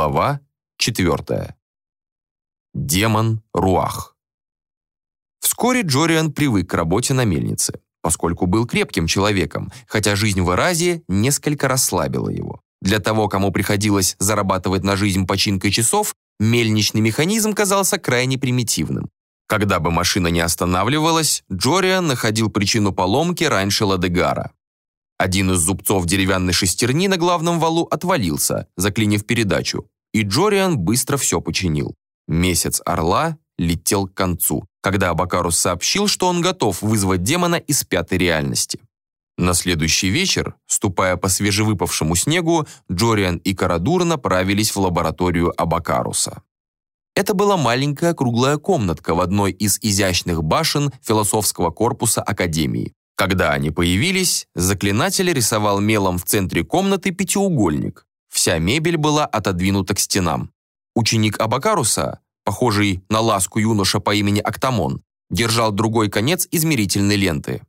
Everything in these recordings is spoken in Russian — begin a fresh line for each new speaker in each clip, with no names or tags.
Глава 4. Демон Руах. Вскоре Джориан привык к работе на мельнице, поскольку был крепким человеком, хотя жизнь в Эразии несколько расслабила его. Для того, кому приходилось зарабатывать на жизнь починкой часов, мельничный механизм казался крайне примитивным. Когда бы машина не останавливалась, Джориан находил причину поломки раньше Ладегара. Один из зубцов деревянной шестерни на главном валу отвалился, заклинив передачу, и Джориан быстро все починил. Месяц Орла летел к концу, когда Абакарус сообщил, что он готов вызвать демона из пятой реальности. На следующий вечер, ступая по свежевыпавшему снегу, Джориан и Карадур направились в лабораторию Абакаруса. Это была маленькая круглая комнатка в одной из изящных башен философского корпуса Академии. Когда они появились, заклинатель рисовал мелом в центре комнаты пятиугольник. Вся мебель была отодвинута к стенам. Ученик Абакаруса, похожий на ласку юноша по имени Актамон, держал другой конец измерительной ленты.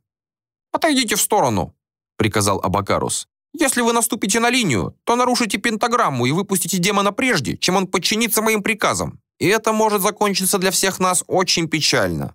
«Отойдите в сторону», — приказал Абакарус. «Если вы наступите на линию, то нарушите пентаграмму и выпустите демона прежде, чем он подчинится моим приказам. И это может закончиться для всех нас очень печально».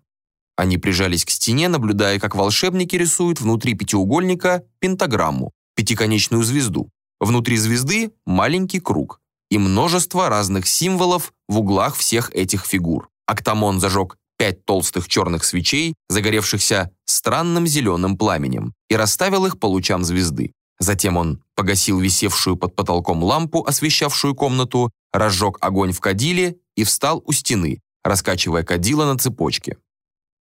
Они прижались к стене, наблюдая, как волшебники рисуют внутри пятиугольника пентаграмму, пятиконечную звезду. Внутри звезды маленький круг и множество разных символов в углах всех этих фигур. Актамон зажег пять толстых черных свечей, загоревшихся странным зеленым пламенем, и расставил их по лучам звезды. Затем он погасил висевшую под потолком лампу, освещавшую комнату, разжег огонь в кадиле и встал у стены, раскачивая кадила на цепочке.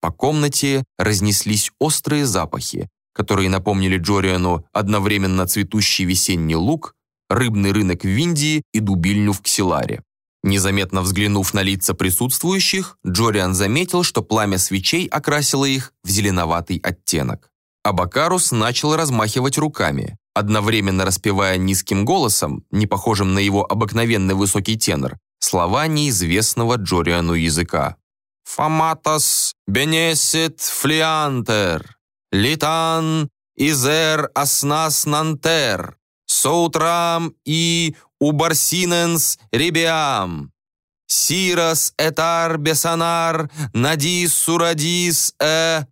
По комнате разнеслись острые запахи, которые напомнили Джориану одновременно цветущий весенний луг, рыбный рынок в Индии и дубильню в Ксиларе. Незаметно взглянув на лица присутствующих, Джориан заметил, что пламя свечей окрасило их в зеленоватый оттенок. Абакарус начал размахивать руками, одновременно распевая низким голосом, не похожим на его обыкновенный высокий тенор, слова неизвестного Джориану языка. «Фаматос бенесит флиантер, литан изер аснас нантер, соутрам и убарсиненс ребиам, сирас этар бесанар надис сурадис э...»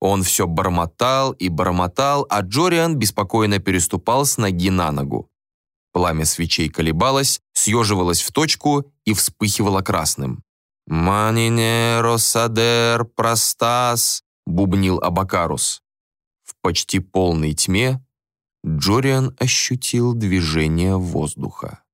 Он все бормотал и бормотал, а Джориан беспокойно переступал с ноги на ногу. Пламя свечей колебалось, съеживалось в точку и вспыхивало красным. «Манине простас», — бубнил Абакарус. В почти полной тьме Джориан ощутил движение воздуха.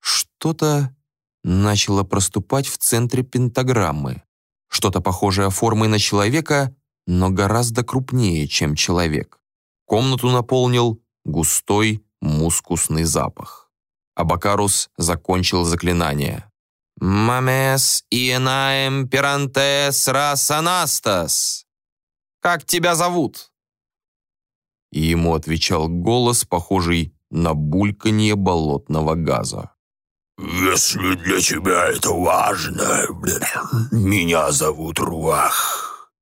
Что-то начало проступать в центре пентаграммы. Что-то похожее формой на человека, но гораздо крупнее, чем человек. Комнату наполнил густой мускусный запах. Абакарус закончил заклинание. «Мамес иенаем пирантес расанастас». «Как тебя зовут?» И ему отвечал голос, похожий на бульканье болотного газа.
«Если для тебя это важно, меня зовут Руах.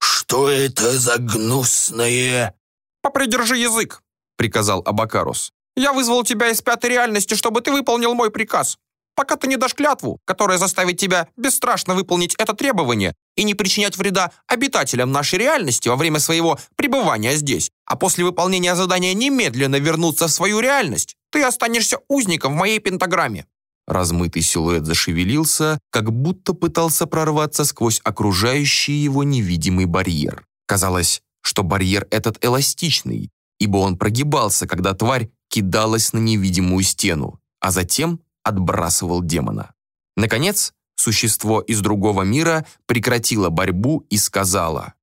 Что это за гнусное...»
«Попридержи язык», — приказал Абакарус. «Я вызвал тебя из пятой реальности, чтобы ты выполнил мой приказ пока ты не дашь клятву, которая заставит тебя бесстрашно выполнить это требование и не причинять вреда обитателям нашей реальности во время своего пребывания здесь, а после выполнения задания немедленно вернуться в свою реальность, ты останешься узником в моей пентаграмме».
Размытый силуэт зашевелился, как будто пытался прорваться сквозь окружающий его невидимый барьер. Казалось, что барьер этот эластичный, ибо он прогибался, когда тварь кидалась на невидимую стену, а затем отбрасывал демона. Наконец, существо из другого мира прекратило борьбу и сказала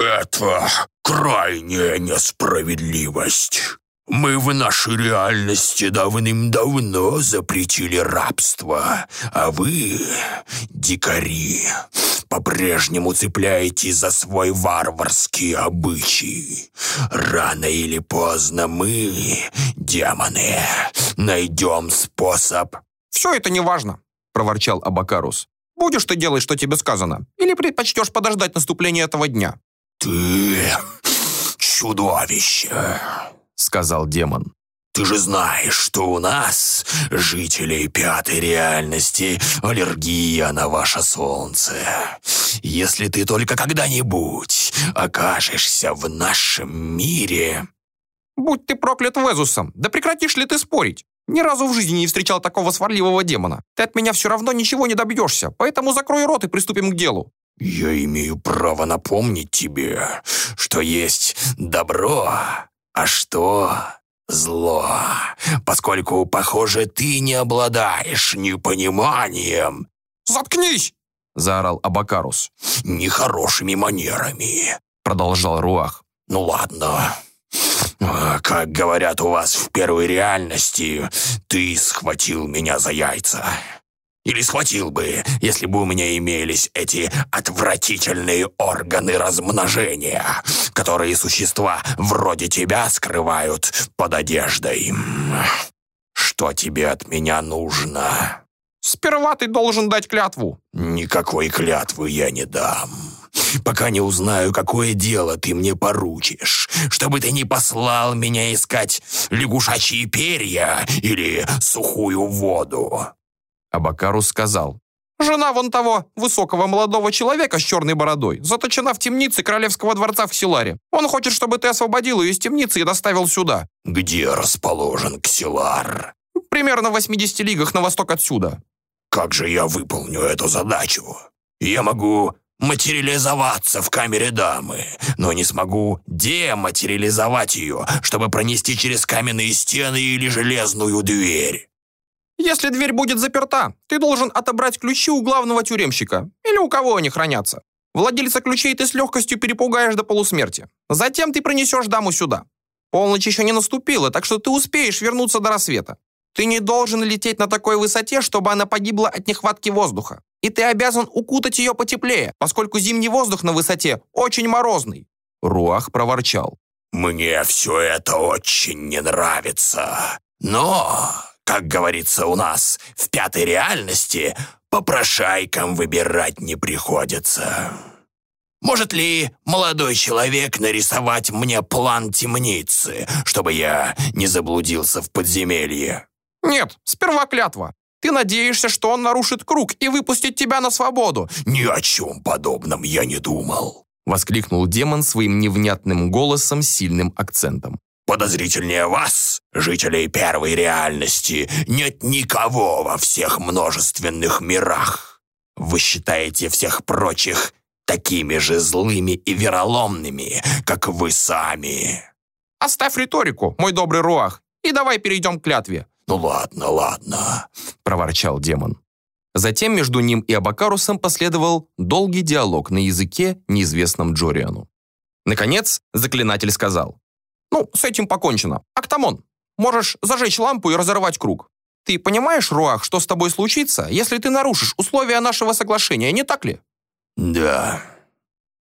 «Это крайняя несправедливость. Мы в нашей реальности давным-давно запретили рабство, а вы, дикари, по-прежнему цепляетесь за свой варварский обычай. Рано или поздно мы, демоны, найдем способ
«Все это не важно», — проворчал Абакарус. «Будешь ты делать, что тебе сказано, или предпочтешь подождать наступления этого дня?»
«Ты чудовище», —
сказал демон.
Ты же знаешь, что у нас, жителей пятой реальности, аллергия на ваше солнце. Если ты только когда-нибудь окажешься в нашем мире...»
«Будь ты проклят Везусом, да прекратишь ли ты спорить? Ни разу в жизни не встречал такого сварливого демона. Ты от меня все равно ничего не добьешься, поэтому закрой рот и приступим к делу».
«Я имею право напомнить тебе, что есть добро, а что зло, поскольку, похоже, ты не обладаешь ни пониманием...»
«Заткнись!» — заорал Абакарус.
«Нехорошими манерами», —
продолжал Руах.
«Ну ладно, как говорят у вас в первой реальности, ты схватил меня за яйца. Или схватил бы, если бы у меня имелись эти отвратительные органы размножения, которые существа вроде тебя скрывают под одеждой. Что тебе от меня нужно?
Сперва ты должен дать клятву.
Никакой клятвы я не дам пока не узнаю, какое дело ты мне поручишь, чтобы ты не послал меня искать лягушачьи перья или сухую воду».
Абакарус сказал,
«Жена вон того высокого молодого человека с черной бородой заточена в темнице королевского дворца в Ксиларе. Он хочет, чтобы ты освободил ее из темницы и доставил сюда».
«Где расположен Ксилар?»
«Примерно в 80 лигах на восток отсюда».
«Как же я выполню эту задачу? Я могу материализоваться в камере дамы, но не смогу дематериализовать ее, чтобы пронести через каменные стены или железную дверь.
Если дверь будет заперта, ты должен отобрать ключи у главного тюремщика или у кого они хранятся. Владельца ключей ты с легкостью перепугаешь до полусмерти. Затем ты принесешь даму сюда. Полночь еще не наступила, так что ты успеешь вернуться до рассвета. Ты не должен лететь на такой высоте, чтобы она погибла от нехватки воздуха. И ты обязан укутать ее потеплее, поскольку зимний воздух на высоте очень морозный».
Руах проворчал.
«Мне все это очень не нравится. Но, как говорится у нас, в пятой реальности попрошайкам выбирать не приходится. Может ли молодой человек нарисовать мне план темницы, чтобы я не заблудился в подземелье?»
«Нет, сперва клятва. Ты надеешься, что он нарушит круг и выпустит тебя на свободу?»
«Ни о чем подобном я не думал», —
воскликнул демон своим невнятным голосом с сильным акцентом.
«Подозрительнее вас, жителей первой реальности, нет никого во всех множественных мирах. Вы считаете всех прочих такими же злыми и вероломными, как вы сами».
«Оставь риторику, мой добрый Руах, и давай перейдем к клятве.
«Ну ладно, ладно», —
проворчал демон. Затем между ним и Абакарусом последовал долгий диалог на языке, неизвестном Джориану. Наконец, заклинатель сказал.
«Ну, с этим покончено. Актамон, можешь зажечь лампу и разорвать круг. Ты понимаешь, Руах, что с тобой случится, если ты нарушишь условия нашего соглашения, не так ли?»
«Да,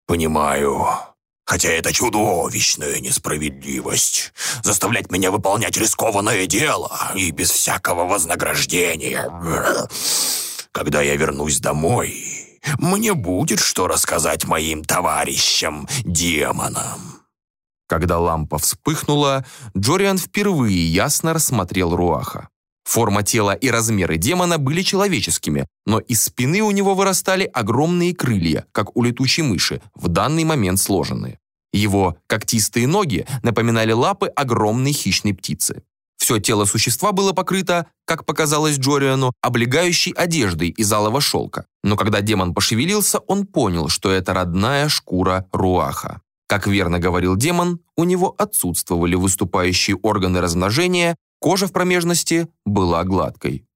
понимаю», Хотя это чудовищная несправедливость. Заставлять меня выполнять рискованное дело и без всякого вознаграждения. Когда я вернусь домой, мне будет что рассказать моим товарищам, демонам.
Когда лампа вспыхнула, Джориан впервые ясно рассмотрел Руаха. Форма тела и размеры демона были человеческими, но из спины у него вырастали огромные крылья, как у летучей мыши, в данный момент сложенные. Его когтистые ноги напоминали лапы огромной хищной птицы. Все тело существа было покрыто, как показалось Джориану, облегающей одеждой из алого шелка. Но когда демон пошевелился, он понял, что это родная шкура Руаха. Как верно говорил демон, у него отсутствовали выступающие органы размножения, Кожа в промежности была гладкой.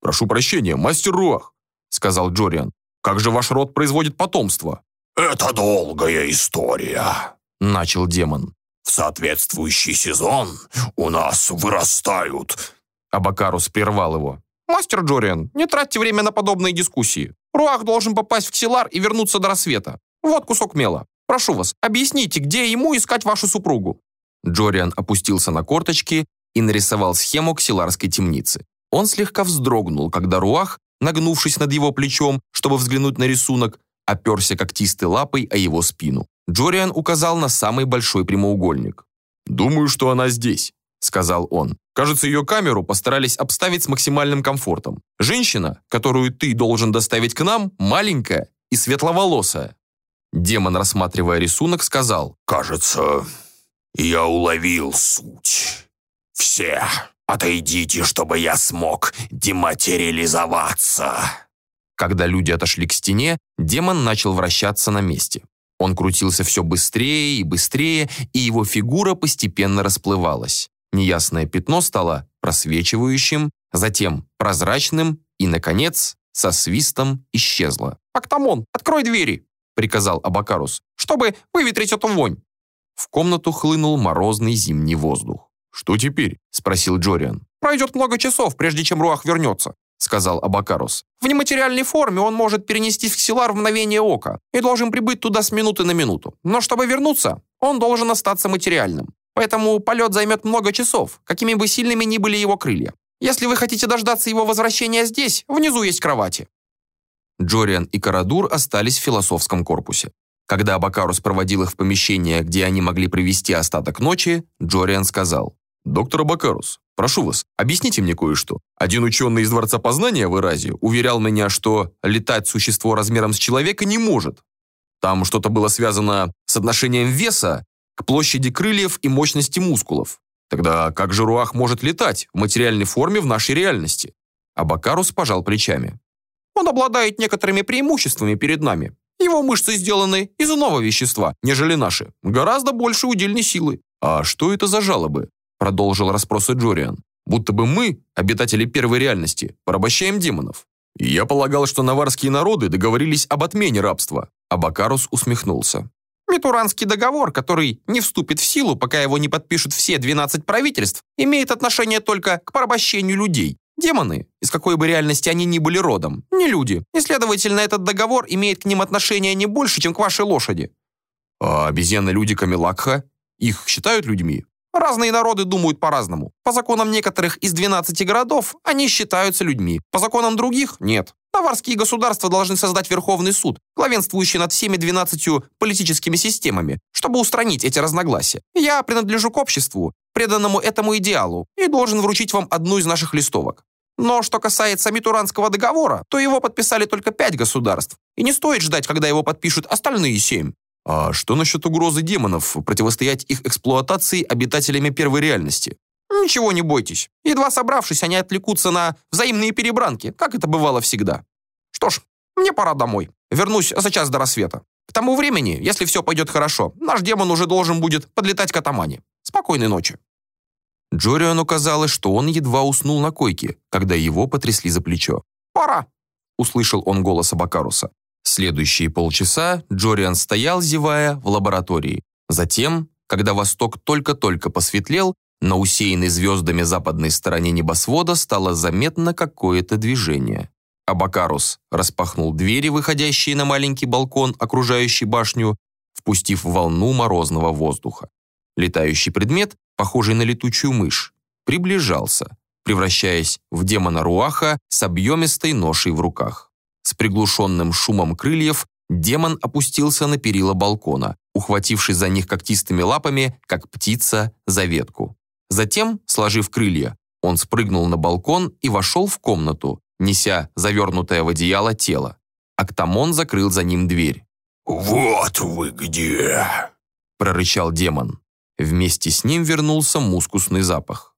«Прошу прощения, мастер Руах», — сказал Джориан. «Как же ваш род производит потомство?»
«Это долгая история», —
начал демон.
«В соответствующий сезон у нас вырастают...»
Абакарус прервал его.
«Мастер Джориан, не тратьте время на подобные дискуссии. Руах должен попасть в Ксилар и вернуться до рассвета. Вот кусок мела. Прошу вас, объясните, где ему искать вашу супругу?»
Джориан опустился на корточки и нарисовал схему ксиларской темницы. Он слегка вздрогнул, когда Руах, нагнувшись над его плечом, чтобы взглянуть на рисунок, оперся когтистой лапой о его спину. Джориан указал на самый большой прямоугольник.
«Думаю, что она здесь», —
сказал он. Кажется, ее камеру постарались обставить с максимальным комфортом. Женщина, которую ты должен доставить к нам, маленькая и светловолосая. Демон, рассматривая рисунок, сказал.
«Кажется, я уловил суть. Все, отойдите, чтобы я смог дематериализоваться».
Когда люди отошли к стене, демон начал вращаться на месте. Он крутился все быстрее и быстрее, и его фигура постепенно расплывалась. Неясное пятно стало просвечивающим, затем прозрачным и, наконец, со свистом исчезло.
«Актамон, открой двери!» — приказал Абакарус, «чтобы выветрить эту вонь!»
В комнату хлынул морозный зимний воздух. «Что теперь?» — спросил Джориан.
«Пройдет много часов, прежде чем Руах вернется сказал Абакарус. «В нематериальной форме он может перенестись в Ксилар в мгновение ока и должен прибыть туда с минуты на минуту. Но чтобы вернуться, он должен остаться материальным. Поэтому полет займет много часов, какими бы сильными ни были его крылья. Если вы хотите дождаться его возвращения здесь, внизу есть кровати».
Джориан и Карадур остались в философском корпусе. Когда Абакарус проводил их в помещение, где они могли провести остаток ночи, Джориан сказал, «Доктор Абакарус, прошу вас, объясните мне кое-что. Один ученый из Дворца Познания в Иразе уверял меня, что летать существо размером с человека не может. Там что-то было связано с отношением веса к площади крыльев и мощности мускулов. Тогда как же Руах может летать в материальной форме в нашей реальности?» Абакарус пожал плечами.
«Он обладает некоторыми преимуществами перед нами. Его мышцы сделаны из иного вещества, нежели наши. Гораздо больше удельной силы».
«А что это за жалобы?» Продолжил расспросы Джориан. «Будто бы мы, обитатели первой реальности, порабощаем демонов. И я полагал, что наварские народы договорились об отмене рабства». Абакарус усмехнулся.
Митуранский договор, который не вступит в силу, пока его не подпишут все 12 правительств, имеет отношение только к порабощению людей. Демоны, из какой бы реальности они ни были родом, не люди. И, следовательно, этот договор имеет к ним отношение не больше, чем к вашей лошади.
А обезьяны-люди Камилакха, их считают людьми?
Разные народы думают по-разному. По законам некоторых из 12 городов они считаются людьми, по законам других – нет. Наварские государства должны создать Верховный суд, главенствующий над всеми 12 политическими системами, чтобы устранить эти разногласия. Я принадлежу к обществу, преданному этому идеалу, и должен вручить вам одну из наших листовок. Но что касается Митуранского договора, то его подписали только пять государств, и не стоит ждать, когда его подпишут остальные семь.
А что насчет угрозы демонов, противостоять их эксплуатации обитателями первой реальности?
Ничего не бойтесь. Едва собравшись, они отвлекутся на взаимные перебранки, как это бывало всегда. Что ж, мне пора домой. Вернусь за час до рассвета. К тому времени, если все пойдет хорошо, наш демон уже должен будет подлетать к Атамане. Спокойной ночи.
Джориану казалось, что он едва уснул на койке, когда его потрясли за плечо.
«Пора!»
— услышал он голос Абакаруса. Следующие полчаса Джориан стоял, зевая, в лаборатории. Затем, когда восток только-только посветлел, на усеянной звездами западной стороне небосвода стало заметно какое-то движение. Абакарус распахнул двери, выходящие на маленький балкон, окружающий башню, впустив волну морозного воздуха. Летающий предмет, похожий на летучую мышь, приближался, превращаясь в демона Руаха с объемистой ношей в руках. С приглушенным шумом крыльев демон опустился на перила балкона, ухватившись за них когтистыми лапами, как птица за ветку. Затем, сложив крылья, он спрыгнул на балкон и вошел в комнату, неся завернутое в одеяло тело. Актамон закрыл за ним дверь.
«Вот вы где!»
– прорычал демон. Вместе с ним вернулся мускусный запах.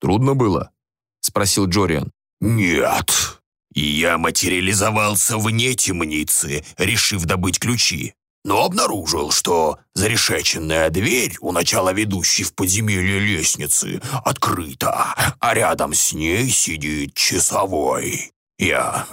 «Трудно было?» – спросил Джориан.
«Нет», я материализовался вне темницы, решив добыть ключи, но обнаружил, что зарешеченная дверь у начала ведущей в подземелье лестницы открыта, а рядом с ней сидит часовой. Я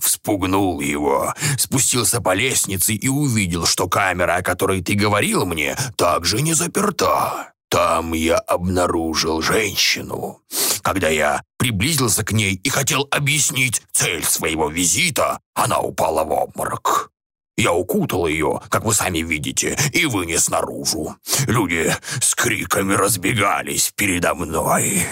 вспугнул его, спустился по лестнице и увидел, что камера, о которой ты говорил мне, также не заперта. Там я обнаружил женщину. Когда я приблизился к ней и хотел объяснить цель своего визита, она упала в обморок. Я укутал ее, как вы сами видите, и вынес наружу. Люди с криками разбегались передо мной,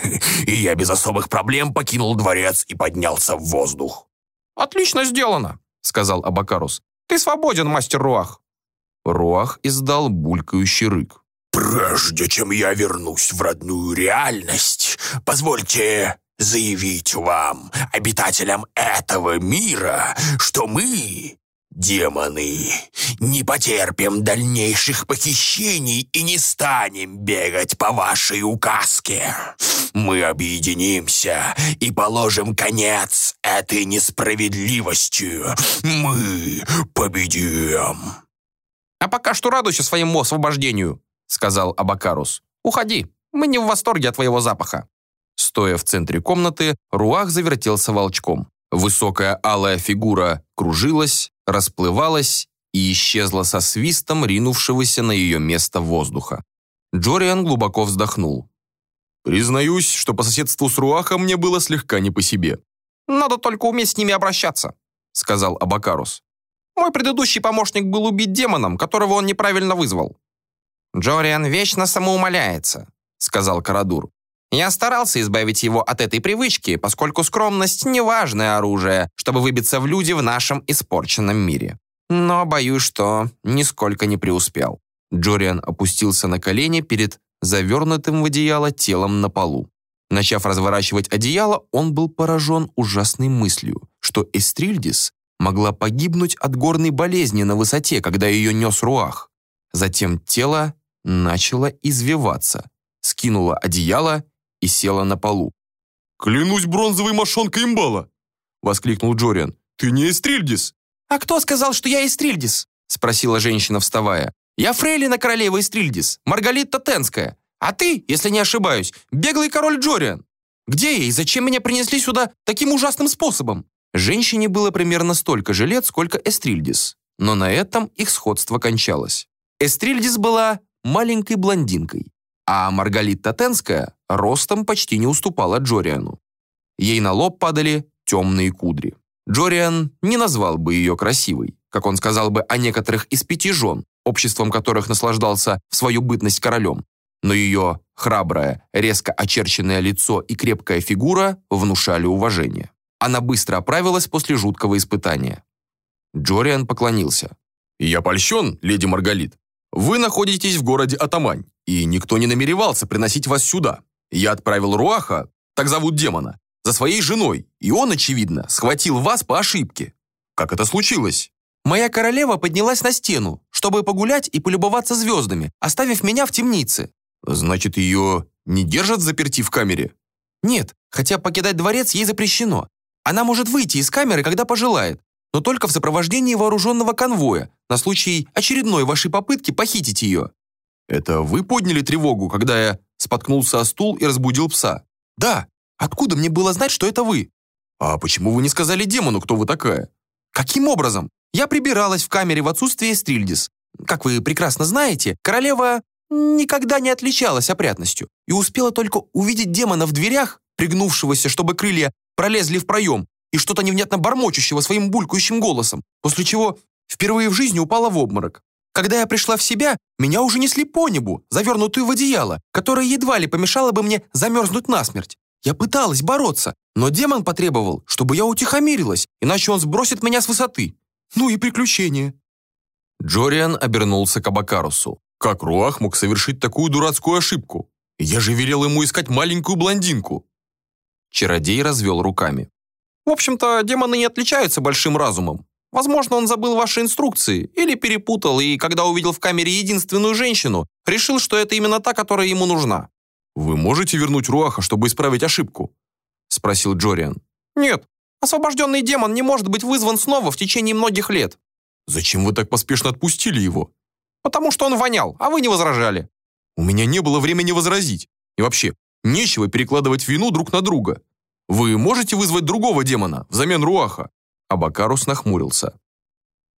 и я без особых проблем покинул дворец и поднялся в воздух.
«Отлично сделано», — сказал Абакарус. «Ты свободен, мастер Руах».
Руах издал булькающий рык.
Прежде чем я вернусь в родную реальность, позвольте заявить вам, обитателям этого мира, что мы, демоны, не потерпим дальнейших похищений и не станем бегать по вашей указке. Мы объединимся и положим конец этой несправедливости. Мы победим.
«А пока что радуйся своему освобождению», — сказал Абакарус. «Уходи, мы не в восторге от твоего запаха».
Стоя в центре комнаты, Руах завертелся волчком. Высокая алая фигура кружилась, расплывалась и исчезла со свистом ринувшегося на ее место воздуха. Джориан глубоко вздохнул. «Признаюсь, что по соседству с Руахом мне было слегка не по себе».
«Надо только уметь с ними обращаться», — сказал Абакарус. «Мой предыдущий помощник был убит демоном, которого он неправильно вызвал». «Джориан вечно самоумоляется», — сказал Карадур. Я старался избавить его от этой привычки, поскольку скромность – неважное оружие, чтобы выбиться в люди в нашем испорченном мире. Но боюсь, что нисколько не преуспел.
Джориан опустился на колени перед завернутым в одеяло телом на полу. Начав разворачивать одеяло, он был поражен ужасной мыслью, что Эстрильдис могла погибнуть от горной болезни на высоте, когда ее нес Руах. Затем тело начало извиваться, скинуло одеяло и села на полу.
«Клянусь бронзовой мошонкой имбала!» — воскликнул Джориан. «Ты не Эстрильдис!»
«А кто сказал, что я Эстрильдис?» — спросила женщина, вставая. «Я фрейлина королева Эстрильдис, Маргалита Тенская. А ты, если не ошибаюсь, беглый король Джориан. Где я и зачем меня принесли сюда таким ужасным способом?»
Женщине было примерно столько же лет, сколько Эстрильдис, но на этом их сходство кончалось. Эстрильдис была маленькой блондинкой, а Маргалита Тенская ростом почти не уступала Джориану. Ей на лоб падали темные кудри. Джориан не назвал бы ее красивой, как он сказал бы о некоторых из пяти жен, обществом которых наслаждался в свою бытность королем. Но ее храброе, резко очерченное лицо и крепкая фигура внушали уважение. Она быстро оправилась после жуткого испытания. Джориан поклонился.
«Я польщен, леди Маргалит. Вы находитесь в городе Атамань, и никто не намеревался приносить вас сюда. Я отправил Руаха, так зовут демона, за своей женой, и он, очевидно, схватил вас по ошибке. Как это случилось?
Моя королева поднялась на стену, чтобы погулять и полюбоваться звездами, оставив меня в темнице.
Значит, ее не держат заперти в камере?
Нет, хотя покидать дворец ей запрещено. Она может выйти из камеры, когда пожелает, но только в сопровождении вооруженного конвоя на случай очередной вашей попытки похитить ее.
Это вы подняли тревогу, когда я споткнулся о стул и разбудил пса?
Да. Откуда мне было знать, что это вы?
А почему вы не сказали демону, кто вы такая?
Каким образом? Я прибиралась в камере в отсутствие Стрильдис. Как вы прекрасно знаете, королева никогда не отличалась опрятностью и успела только увидеть демона в дверях, пригнувшегося, чтобы крылья пролезли в проем, и что-то невнятно бормочущего своим булькающим голосом, после чего впервые в жизни упала в обморок. Когда я пришла в себя, меня уже несли по небу, завернутую в одеяло, которое едва ли помешало бы мне замерзнуть насмерть. Я пыталась бороться, но демон потребовал, чтобы я утихомирилась, иначе он сбросит меня с высоты. Ну и приключения.
Джориан обернулся к Абакарусу.
Как Руах мог совершить такую дурацкую ошибку? Я же велел ему искать маленькую блондинку.
Чародей развел руками.
В общем-то, демоны не отличаются большим разумом. Возможно, он забыл ваши инструкции или перепутал, и когда увидел в камере единственную женщину, решил, что это именно та, которая ему нужна.
«Вы можете вернуть Руаха, чтобы исправить ошибку?» — спросил Джориан.
«Нет, освобожденный демон не может быть вызван снова в течение многих лет».
«Зачем вы так поспешно отпустили его?»
«Потому что он вонял, а вы не возражали».
«У меня не было времени возразить. И вообще, нечего перекладывать вину друг на друга. Вы можете вызвать другого демона взамен Руаха?»
Абакарус нахмурился.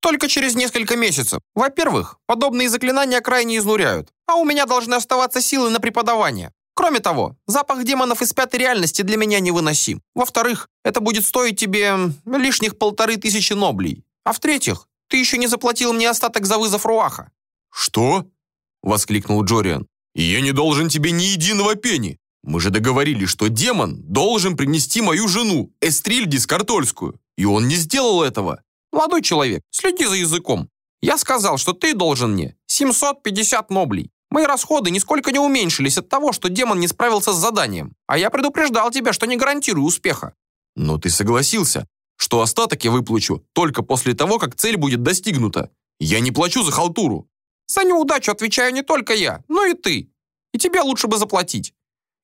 «Только через несколько месяцев. Во-первых, подобные заклинания крайне изнуряют, а у меня должны оставаться силы на преподавание. Кроме того, запах демонов из пятой реальности для меня невыносим. Во-вторых, это будет стоить тебе лишних полторы тысячи ноблей. А в-третьих, ты еще не заплатил мне остаток за вызов Руаха».
«Что?» — воскликнул Джориан. «Я не должен тебе ни единого пени. Мы же договорились, что демон должен принести мою жену, Эстрильдис Картольскую. И он не сделал этого.
Молодой человек, следи за языком. Я сказал, что ты должен мне 750 ноблей. Мои расходы нисколько не уменьшились от того, что демон не справился с заданием. А я предупреждал тебя, что не гарантирую успеха.
Но ты согласился, что остаток я выплачу только после того, как цель будет достигнута. Я не плачу за халтуру.
За неудачу отвечаю не только я, но и ты. И тебе лучше бы заплатить.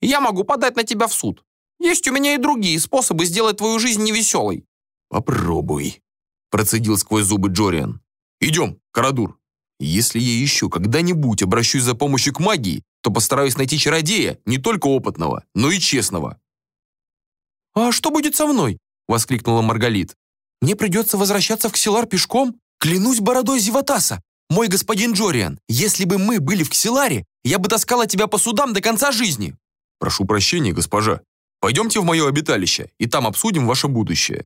Я могу подать на тебя в суд. Есть у меня и другие способы сделать твою жизнь невеселой».
«Попробуй», – процедил сквозь зубы Джориан. «Идем, Карадур. Если я еще когда-нибудь обращусь за помощью к магии, то постараюсь найти чародея, не только опытного, но и честного».
«А что будет со мной?» – воскликнула Маргалит. «Мне придется возвращаться в Ксилар пешком? Клянусь бородой Зиватаса! Мой господин Джориан, если бы мы были в Ксиларе, я бы таскала тебя по судам до конца жизни!»
«Прошу прощения, госпожа. Пойдемте в мое обиталище, и там обсудим ваше будущее».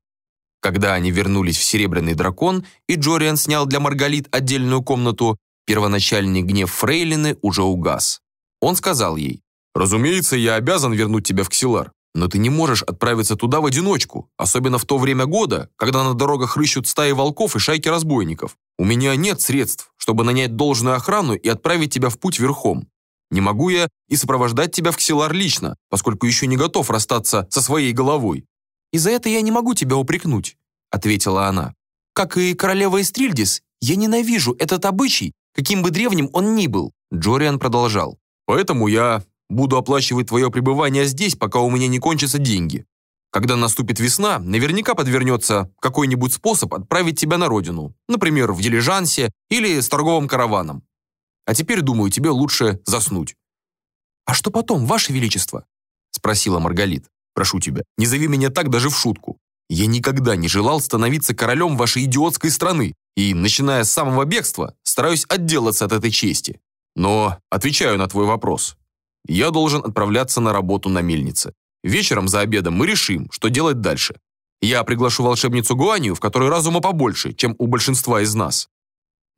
Когда они вернулись в Серебряный дракон, и Джориан снял для Маргалит отдельную комнату, первоначальный гнев Фрейлины уже угас. Он сказал ей, «Разумеется, я обязан вернуть тебя в Ксилар, но ты не можешь отправиться туда в одиночку, особенно в то время года, когда на дорогах рыщут стаи волков и шайки разбойников. У меня нет средств, чтобы нанять должную охрану и отправить тебя в путь верхом. Не могу я и сопровождать тебя в Ксилар лично, поскольку еще не готов расстаться со своей головой».
«И за это я не могу тебя упрекнуть», — ответила она. «Как и королева Эстрильдис, я ненавижу этот обычай, каким бы древним он ни был».
Джориан продолжал. «Поэтому я буду оплачивать твое пребывание здесь, пока у меня не кончатся деньги. Когда наступит весна, наверняка подвернется какой-нибудь способ отправить тебя на родину, например, в дилижансе или с торговым караваном. А теперь, думаю, тебе лучше заснуть».
«А что потом, Ваше Величество?» — спросила Маргалит.
«Прошу тебя, не зови меня так даже в шутку. Я никогда не желал становиться королем вашей идиотской страны и, начиная с самого бегства, стараюсь отделаться от этой чести. Но отвечаю на твой вопрос. Я должен отправляться на работу на мельнице. Вечером за обедом мы решим, что делать дальше. Я приглашу волшебницу Гуанию, в которой разума побольше, чем у большинства из нас».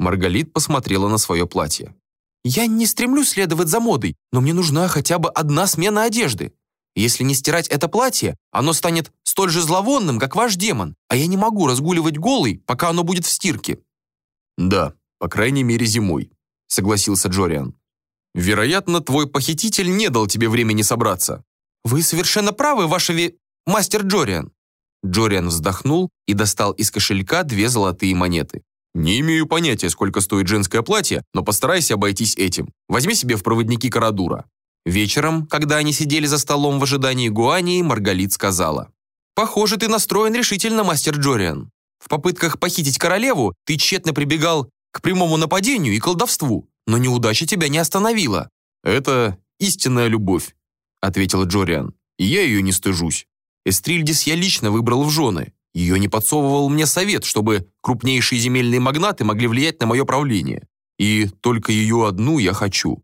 Маргалит посмотрела на свое платье.
Я не стремлюсь следовать за модой, но мне нужна хотя бы одна смена одежды. Если не стирать это платье, оно станет столь же зловонным, как ваш демон, а я не могу разгуливать голый, пока оно будет в стирке».
«Да, по крайней мере зимой», — согласился Джориан. «Вероятно, твой похититель не дал тебе времени собраться».
«Вы совершенно правы, ваше ви... мастер Джориан».
Джориан вздохнул и достал из кошелька две золотые монеты. «Не имею понятия, сколько стоит женское платье, но постарайся обойтись этим. Возьми себе в проводники Карадура».
Вечером, когда они сидели за столом в ожидании Гуании, Маргалит сказала. «Похоже, ты настроен решительно, мастер Джориан. В попытках похитить королеву ты тщетно прибегал к прямому нападению и колдовству, но неудача тебя не остановила».
«Это истинная любовь», — ответил Джориан, «и я ее не стыжусь. Эстрильдис я лично выбрал в жены, ее не подсовывал мне совет, чтобы крупнейшие земельные магнаты могли влиять на мое правление. И только ее одну я хочу.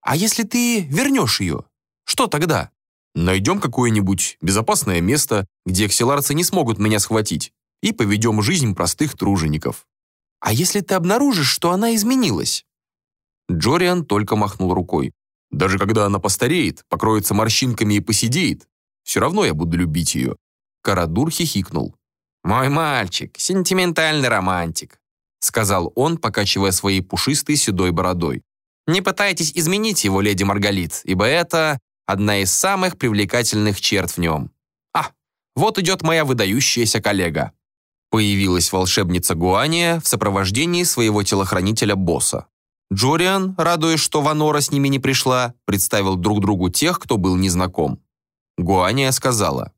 А если ты вернешь ее? Что тогда?
Найдем какое-нибудь безопасное место, где ксиларцы не смогут меня схватить, и поведем жизнь простых тружеников.
А если ты обнаружишь, что она изменилась?
Джориан только махнул рукой. Даже когда она постареет, покроется морщинками и посидеет, все равно я буду любить ее. Карадур хихикнул.
«Мой мальчик, сентиментальный романтик», сказал он, покачивая своей пушистой седой бородой. «Не пытайтесь изменить его, леди Маргалит, ибо это одна из самых привлекательных черт в нем. А, вот идет моя выдающаяся коллега». Появилась волшебница Гуания в сопровождении своего телохранителя-босса. Джориан, радуясь, что Ванора с ними не пришла, представил друг другу тех, кто был незнаком. Гуания сказала,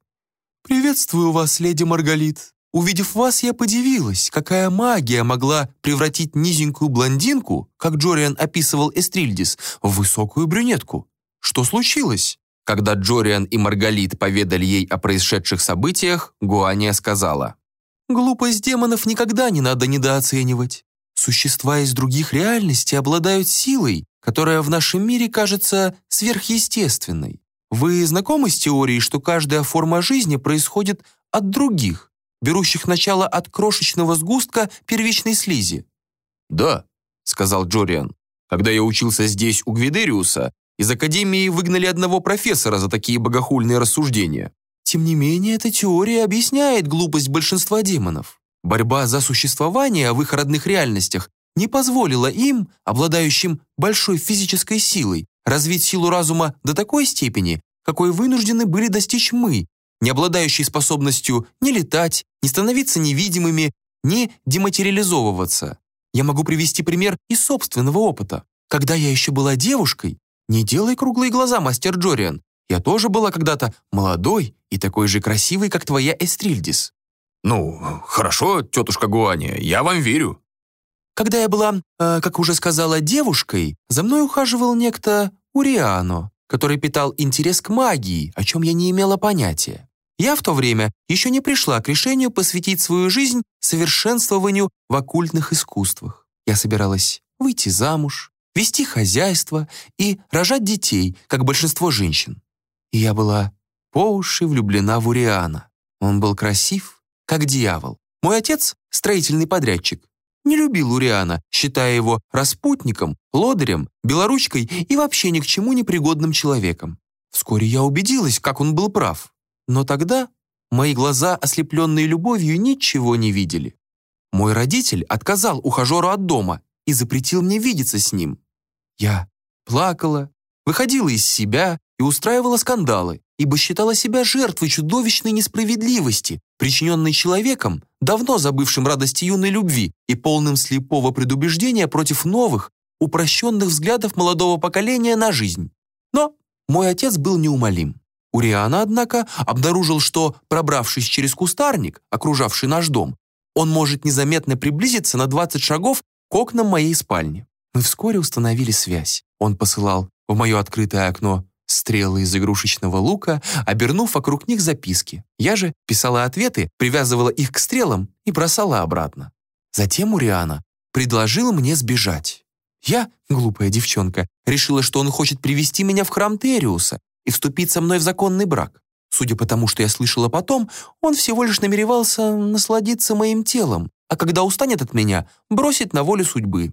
«Приветствую вас, леди Маргалит. Увидев вас, я подивилась, какая магия могла превратить низенькую блондинку, как Джориан описывал Эстрильдис, в высокую брюнетку. Что случилось?»
Когда Джориан и Маргалит поведали ей о происшедших событиях, Гуания сказала.
«Глупость демонов никогда не надо недооценивать. Существа из других реальностей обладают силой, которая в нашем мире кажется сверхъестественной. Вы знакомы с теорией, что каждая форма жизни происходит от других? берущих начало от крошечного сгустка первичной слизи.
«Да», — сказал Джориан. «Когда я учился здесь у Гвидериуса, из Академии выгнали одного профессора за такие богохульные рассуждения».
Тем не менее, эта теория объясняет глупость большинства демонов. Борьба за существование в их родных реальностях не позволила им, обладающим большой физической силой, развить силу разума до такой степени, какой вынуждены были достичь мы, не обладающие способностью ни летать, ни становиться невидимыми, ни дематериализовываться. Я могу привести пример из собственного опыта. Когда я еще была девушкой, не делай круглые глаза, мастер Джориан, я тоже была когда-то молодой и такой же красивой, как твоя Эстрильдис.
Ну, хорошо, тетушка Гуаня, я вам верю.
Когда я была, э, как уже сказала, девушкой, за мной ухаживал некто Уриано, который питал интерес к магии, о чем я не имела понятия. Я в то время еще не пришла к решению посвятить свою жизнь совершенствованию в оккультных искусствах. Я собиралась выйти замуж, вести хозяйство и рожать детей, как большинство женщин. И я была по уши влюблена в Уриана. Он был красив, как дьявол. Мой отец — строительный подрядчик. Не любил Уриана, считая его распутником, лодырем, белоручкой и вообще ни к чему непригодным человеком. Вскоре я убедилась, как он был прав. Но тогда мои глаза, ослепленные любовью, ничего не видели. Мой родитель отказал ухажеру от дома и запретил мне видеться с ним. Я плакала, выходила из себя и устраивала скандалы, ибо считала себя жертвой чудовищной несправедливости, причиненной человеком, давно забывшим радости юной любви и полным слепого предубеждения против новых, упрощенных взглядов молодого поколения на жизнь. Но мой отец был неумолим. Уриана, однако, обнаружил, что, пробравшись через кустарник, окружавший наш дом, он может незаметно приблизиться на 20 шагов к окнам моей спальни. Мы вскоре установили связь. Он посылал в мое открытое окно стрелы из игрушечного лука, обернув вокруг них записки. Я же писала ответы, привязывала их к стрелам и бросала обратно. Затем Уриана предложил мне сбежать. Я, глупая девчонка, решила, что он хочет привести меня в храм Териуса, и вступить со мной в законный брак. Судя по тому, что я слышала потом, он всего лишь намеревался насладиться моим телом, а когда устанет от меня, бросить на волю судьбы.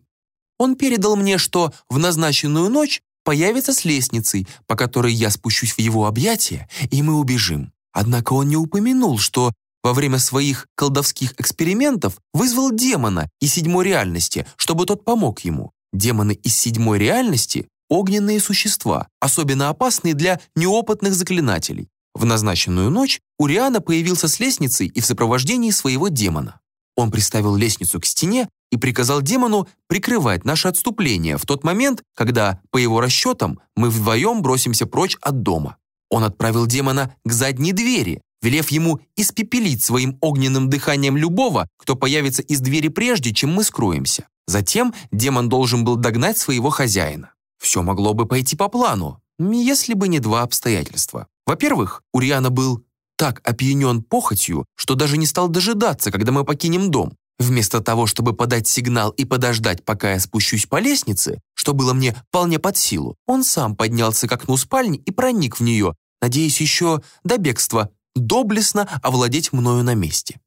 Он передал мне, что в назначенную ночь появится с лестницей, по которой я спущусь в его объятия, и мы убежим. Однако он не упомянул, что во время своих колдовских экспериментов вызвал демона из седьмой реальности, чтобы тот помог ему. Демоны из седьмой реальности огненные существа, особенно опасные для неопытных заклинателей. В назначенную ночь Уриана появился с лестницей и в сопровождении своего демона. Он приставил лестницу к стене и приказал демону прикрывать наше отступление в тот момент, когда, по его расчетам, мы вдвоем бросимся прочь от дома. Он отправил демона к задней двери, велев ему испепелить своим огненным дыханием любого, кто появится из двери прежде, чем мы скроемся. Затем демон должен был догнать своего хозяина. Все могло бы пойти по плану, если бы не два обстоятельства. Во-первых, Ульяна был так опьянен похотью, что даже не стал дожидаться, когда мы покинем дом. Вместо того, чтобы подать сигнал и подождать, пока я спущусь по лестнице, что было мне вполне под силу, он сам поднялся к окну спальни и проник в нее, надеясь еще до бегства доблестно овладеть мною на месте.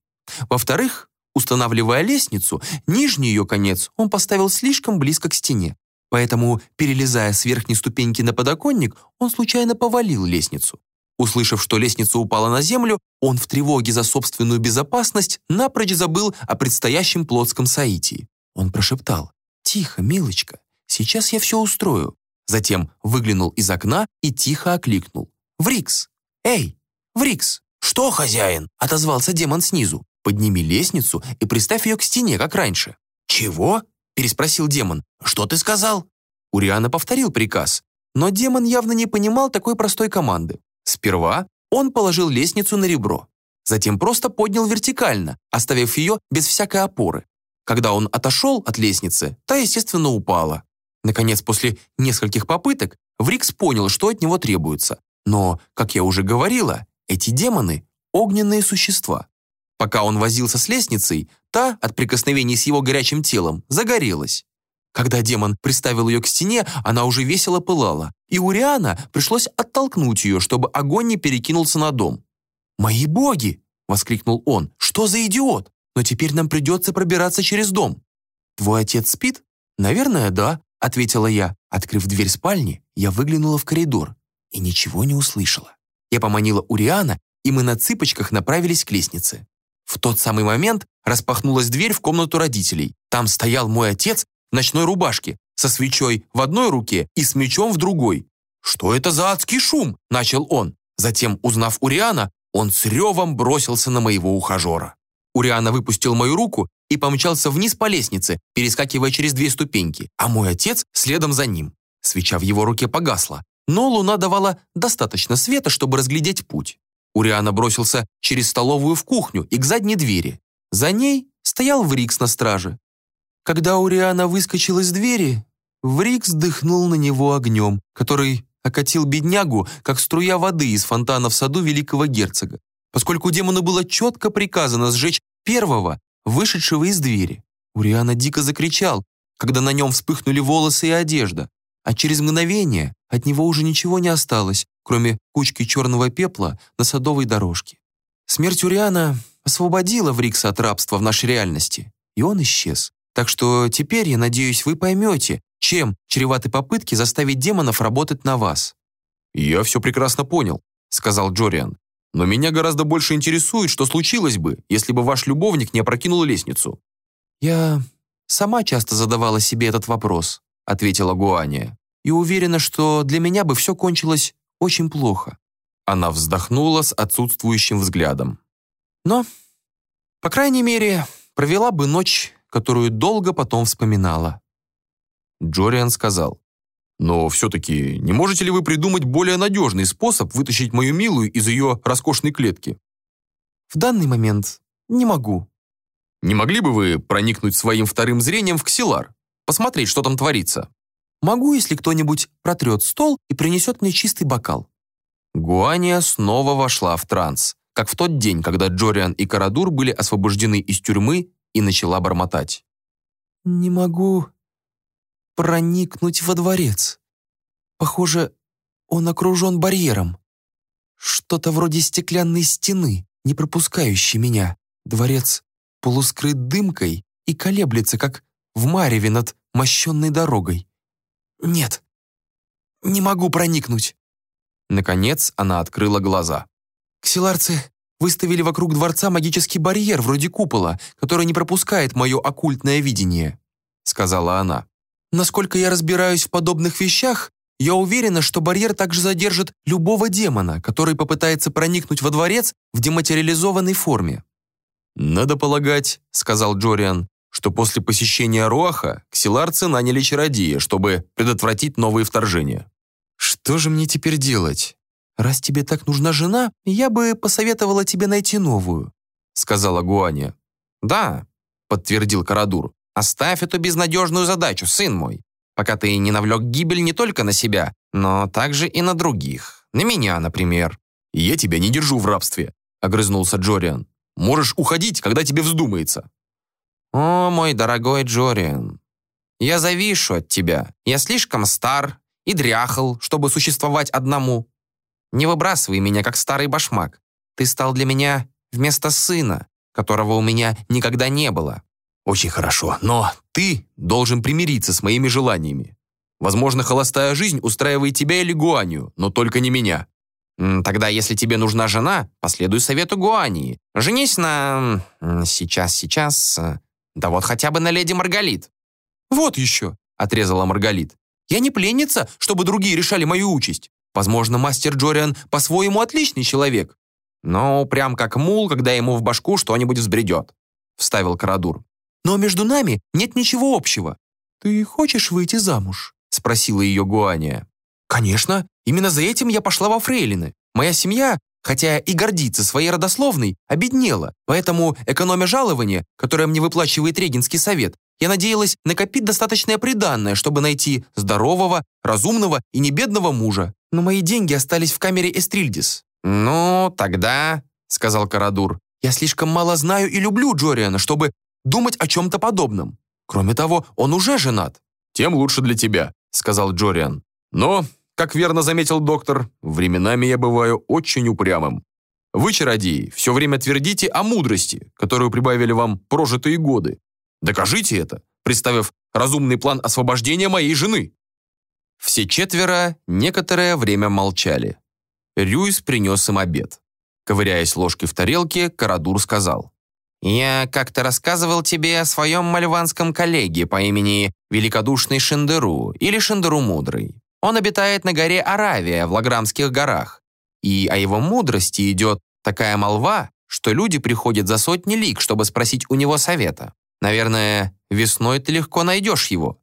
Во-вторых, устанавливая лестницу, нижний ее конец он поставил слишком близко к стене. Поэтому, перелезая с верхней ступеньки на подоконник, он случайно повалил лестницу. Услышав, что лестница упала на землю, он в тревоге за собственную безопасность напрочь забыл о предстоящем плотском соитии. Он прошептал «Тихо, милочка, сейчас я все устрою». Затем выглянул из окна и тихо окликнул «Врикс! Эй, Врикс!» «Что, хозяин?» — отозвался демон снизу. «Подними лестницу и приставь ее к стене, как раньше». «Чего?» переспросил демон. «Что ты сказал?» Уриана повторил приказ, но демон явно не понимал такой простой команды. Сперва он положил лестницу на ребро, затем просто поднял вертикально, оставив ее без всякой опоры. Когда он отошел от лестницы, та, естественно, упала. Наконец, после нескольких попыток, Врикс понял, что от него требуется. Но, как я уже говорила, эти демоны — огненные существа. Пока он возился с лестницей, та, от прикосновений с его горячим телом, загорелась. Когда демон приставил ее к стене, она уже весело пылала, и Уриана пришлось оттолкнуть ее, чтобы огонь не перекинулся на дом. «Мои боги!» — воскликнул он. «Что за идиот? Но теперь нам придется пробираться через дом». «Твой отец спит?» «Наверное, да», — ответила я. Открыв дверь спальни, я выглянула в коридор и ничего не услышала. Я поманила Уриана, и мы на цыпочках направились к лестнице. В тот самый момент распахнулась дверь в комнату родителей. Там стоял мой отец ночной рубашке, со свечой в одной руке и с мечом в другой. «Что это за адский шум?» – начал он. Затем, узнав Уриана, он с ревом бросился на моего ухажера. Уриана выпустил мою руку и помчался вниз по лестнице, перескакивая через две ступеньки, а мой отец следом за ним. Свеча в его руке погасла, но луна давала достаточно света, чтобы разглядеть путь. Уриана бросился через столовую в кухню и к задней двери. За ней стоял Врикс на страже. Когда Уриана выскочил из двери, Врикс дыхнул на него огнем, который окатил беднягу, как струя воды из фонтана в саду великого герцога, поскольку демону было четко приказано сжечь первого, вышедшего из двери. Уриана дико закричал, когда на нем вспыхнули волосы и одежда, а через мгновение от него уже ничего не осталось, кроме кучки черного пепла на садовой дорожке. Смерть Уриана освободила Врикса от рабства в нашей реальности, и он исчез. Так что теперь, я надеюсь, вы поймете, чем чреваты попытки заставить демонов работать на вас.
«Я все прекрасно понял», — сказал Джориан. «Но меня гораздо больше интересует, что случилось бы, если бы ваш любовник не опрокинул лестницу».
«Я сама часто задавала себе этот вопрос», — ответила Гуания. «И уверена, что для меня бы все кончилось очень плохо».
Она вздохнула с отсутствующим взглядом.
«Но, по крайней мере, провела бы ночь, которую долго потом вспоминала».
Джориан сказал, «Но все-таки не можете ли вы придумать более надежный способ вытащить мою милую из ее роскошной клетки?»
«В данный момент не могу».
«Не могли бы вы проникнуть своим вторым зрением в ксилар, посмотреть, что там творится?»
«Могу, если кто-нибудь протрет стол и принесет мне чистый бокал».
Гуания снова вошла в транс, как в тот день, когда Джориан и Карадур были освобождены из тюрьмы и начала бормотать.
«Не могу проникнуть во дворец. Похоже, он окружен барьером. Что-то вроде стеклянной стены, не пропускающей меня. Дворец полускрыт дымкой и колеблется, как в мареве над мощенной дорогой. Нет, не могу проникнуть.
Наконец она открыла глаза.
Ксиларцы выставили вокруг дворца магический барьер вроде купола, который не пропускает мое оккультное видение», — сказала она. Насколько я разбираюсь в подобных вещах, я уверена, что барьер также задержит любого демона, который попытается проникнуть во дворец в дематериализованной форме.
«Надо полагать», — сказал Джориан, что после посещения Руаха ксиларцы наняли чародея, чтобы предотвратить новые вторжения.
«Что же мне теперь делать? Раз тебе так нужна жена, я бы посоветовала тебе найти новую», — сказала Гуаня.
«Да», — подтвердил Карадур. Оставь эту безнадежную задачу, сын мой, пока ты не навлек гибель не только на себя, но также и на других. На меня, например».
«Я тебя не держу в рабстве», — огрызнулся Джориан. «Можешь уходить, когда тебе вздумается».
«О, мой дорогой Джориан, я завишу от тебя. Я слишком стар и дряхал, чтобы существовать одному. Не выбрасывай меня, как старый башмак. Ты стал для меня вместо сына, которого у меня никогда не было.
«Очень хорошо, но ты должен примириться с моими желаниями. Возможно, холостая жизнь устраивает тебя или Гуанию, но только не меня».
«Тогда, если тебе нужна жена, последуй совету Гуании. Женись на... Сейчас, сейчас... Э, да вот хотя бы на леди Маргалит».
«Вот еще», — отрезала Маргалит. «Я не пленница, чтобы другие решали мою участь. Возможно, мастер Джориан по-своему отличный человек».
«Ну, прям как мул, когда ему в башку что-нибудь взбредет», — вставил Карадур.
Но между нами нет ничего общего. Ты хочешь выйти замуж?» — спросила ее Гуания. «Конечно. Именно за этим я пошла во фрейлины. Моя семья, хотя и гордится своей родословной, обеднела. Поэтому, экономя жалование, которое мне выплачивает Регинский совет, я надеялась накопить достаточное приданное, чтобы найти здорового, разумного и небедного мужа. Но мои деньги остались в камере Эстрильдис».
«Ну, тогда», — сказал Карадур,
«я слишком мало знаю и люблю Джориана, чтобы думать о чем-то подобном. Кроме того, он уже женат».
«Тем лучше для тебя», — сказал Джориан. «Но, как верно заметил доктор, временами я бываю очень упрямым. Вы, чародеи, все время твердите о мудрости, которую прибавили вам прожитые годы. Докажите это, представив разумный план освобождения моей жены».
Все четверо некоторое время молчали. Рюйс принес им обед. Ковыряясь ложкой в тарелке, Карадур сказал. «Я как-то рассказывал тебе о своем мальванском коллеге по имени Великодушный Шендеру или Шендеру Мудрый. Он обитает на горе Аравия в Лаграмских горах. И о его мудрости идет такая молва, что люди приходят за сотни лиг, чтобы спросить у него совета. Наверное, весной ты легко найдешь его».